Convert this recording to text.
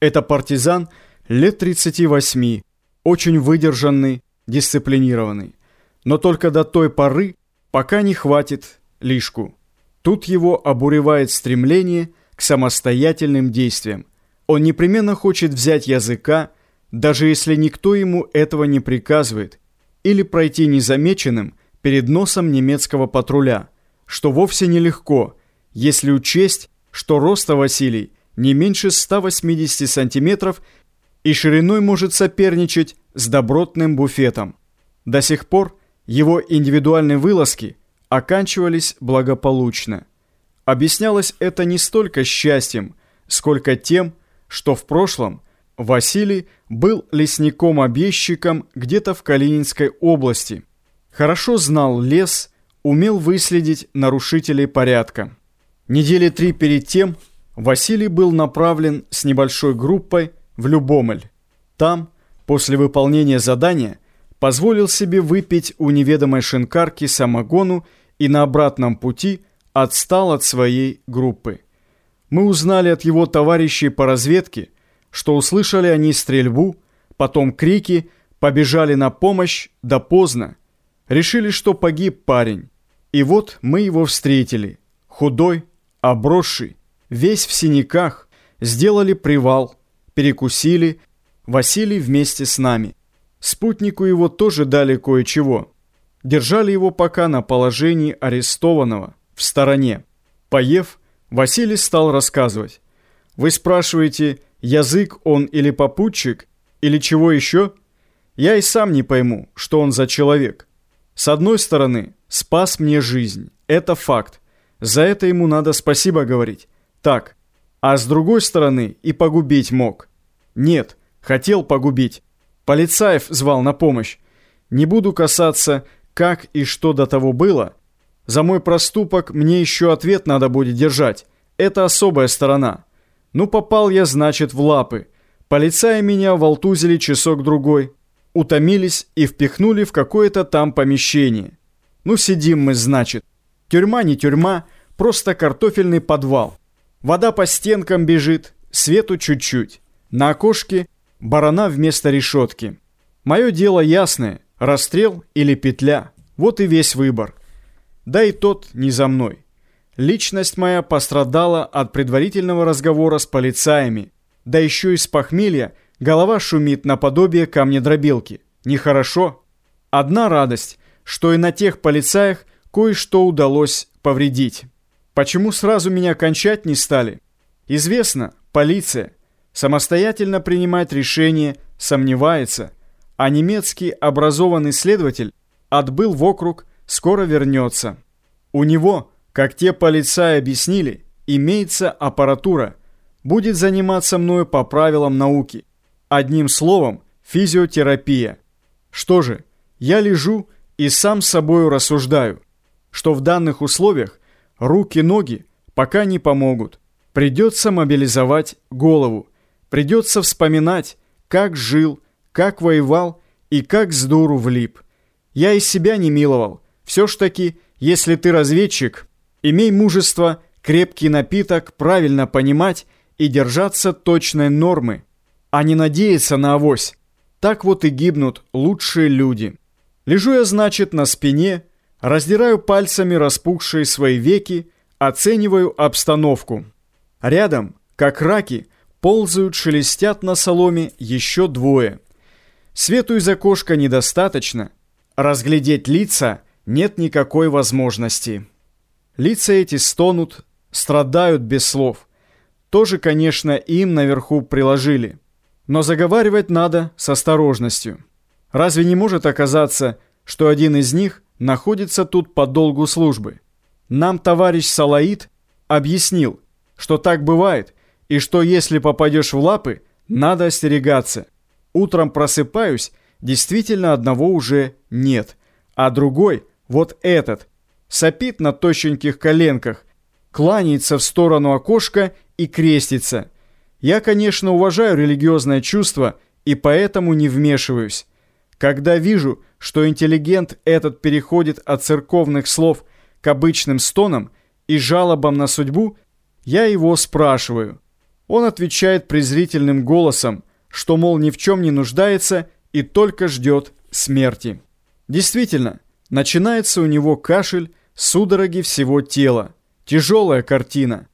Это партизан лет 38, очень выдержанный, дисциплинированный. Но только до той поры, пока не хватит лишку. Тут его обуревает стремление к самостоятельным действиям. Он непременно хочет взять языка, даже если никто ему этого не приказывает, или пройти незамеченным перед носом немецкого патруля, что вовсе нелегко, если учесть, что роста Василий не меньше 180 сантиметров и шириной может соперничать с добротным буфетом. До сих пор его индивидуальные вылазки оканчивались благополучно. Объяснялось это не столько счастьем, сколько тем, что в прошлом Василий был лесником-объездчиком где-то в Калининской области. Хорошо знал лес, умел выследить нарушителей порядка. Недели три перед тем Василий был направлен с небольшой группой в Любомель. Там, после выполнения задания, позволил себе выпить у неведомой шинкарки самогону и на обратном пути отстал от своей группы. Мы узнали от его товарищей по разведке, что услышали они стрельбу, потом крики, побежали на помощь, да поздно. Решили, что погиб парень. И вот мы его встретили, худой, обросший, весь в синяках, сделали привал, перекусили, Василий вместе с нами. Спутнику его тоже дали кое-чего. Держали его пока на положении арестованного, в стороне. Поев, Василий стал рассказывать. Вы спрашиваете, язык он или попутчик, или чего еще? Я и сам не пойму, что он за человек. С одной стороны, спас мне жизнь. Это факт. За это ему надо спасибо говорить. Так. А с другой стороны, и погубить мог. Нет, хотел погубить. Полицаев звал на помощь. Не буду касаться, как и что до того было. За мой проступок мне еще ответ надо будет держать. Это особая сторона. Ну, попал я, значит, в лапы. Полицаи меня волтузили часок-другой. Утомились и впихнули в какое-то там помещение. Ну, сидим мы, значит. Тюрьма не тюрьма, просто картофельный подвал. Вода по стенкам бежит, свету чуть-чуть. На окошке барана вместо решетки. Мое дело ясное, расстрел или петля. Вот и весь выбор. Да и тот не за мной. Личность моя пострадала от предварительного разговора с полицаями. Да еще и с похмелья голова шумит наподобие камнедробилки. Нехорошо. Одна радость, что и на тех полицаях кое-что удалось повредить. Почему сразу меня кончать не стали? Известно, полиция самостоятельно принимать решение сомневается, а немецкий образованный следователь отбыл в округ, скоро вернется. У него, как те полицаи объяснили, имеется аппаратура, будет заниматься мною по правилам науки. Одним словом, физиотерапия. Что же, я лежу и сам с собою рассуждаю, что в данных условиях руки-ноги пока не помогут. Придется мобилизовать голову, придется вспоминать, как жил, как воевал и как с дуру влип. Я из себя не миловал. Все ж таки, если ты разведчик, имей мужество, крепкий напиток правильно понимать и держаться точной нормы, а не надеяться на авось. Так вот и гибнут лучшие люди». Лежу я, значит, на спине, раздираю пальцами распухшие свои веки, оцениваю обстановку. Рядом, как раки, ползают, шелестят на соломе еще двое. Свету из окошка недостаточно. Разглядеть лица нет никакой возможности. Лица эти стонут, страдают без слов. Тоже, конечно, им наверху приложили. Но заговаривать надо с осторожностью. Разве не может оказаться, что один из них находится тут по долгу службы? Нам товарищ Салаид объяснил, что так бывает, и что если попадешь в лапы, надо остерегаться. Утром просыпаюсь, действительно одного уже нет, а другой, вот этот, сопит на тощеньких коленках, кланяется в сторону окошка и крестится. Я, конечно, уважаю религиозное чувство и поэтому не вмешиваюсь. Когда вижу, что интеллигент этот переходит от церковных слов к обычным стонам и жалобам на судьбу, я его спрашиваю. Он отвечает презрительным голосом, что, мол, ни в чем не нуждается и только ждет смерти. Действительно, начинается у него кашель, судороги всего тела. Тяжелая картина.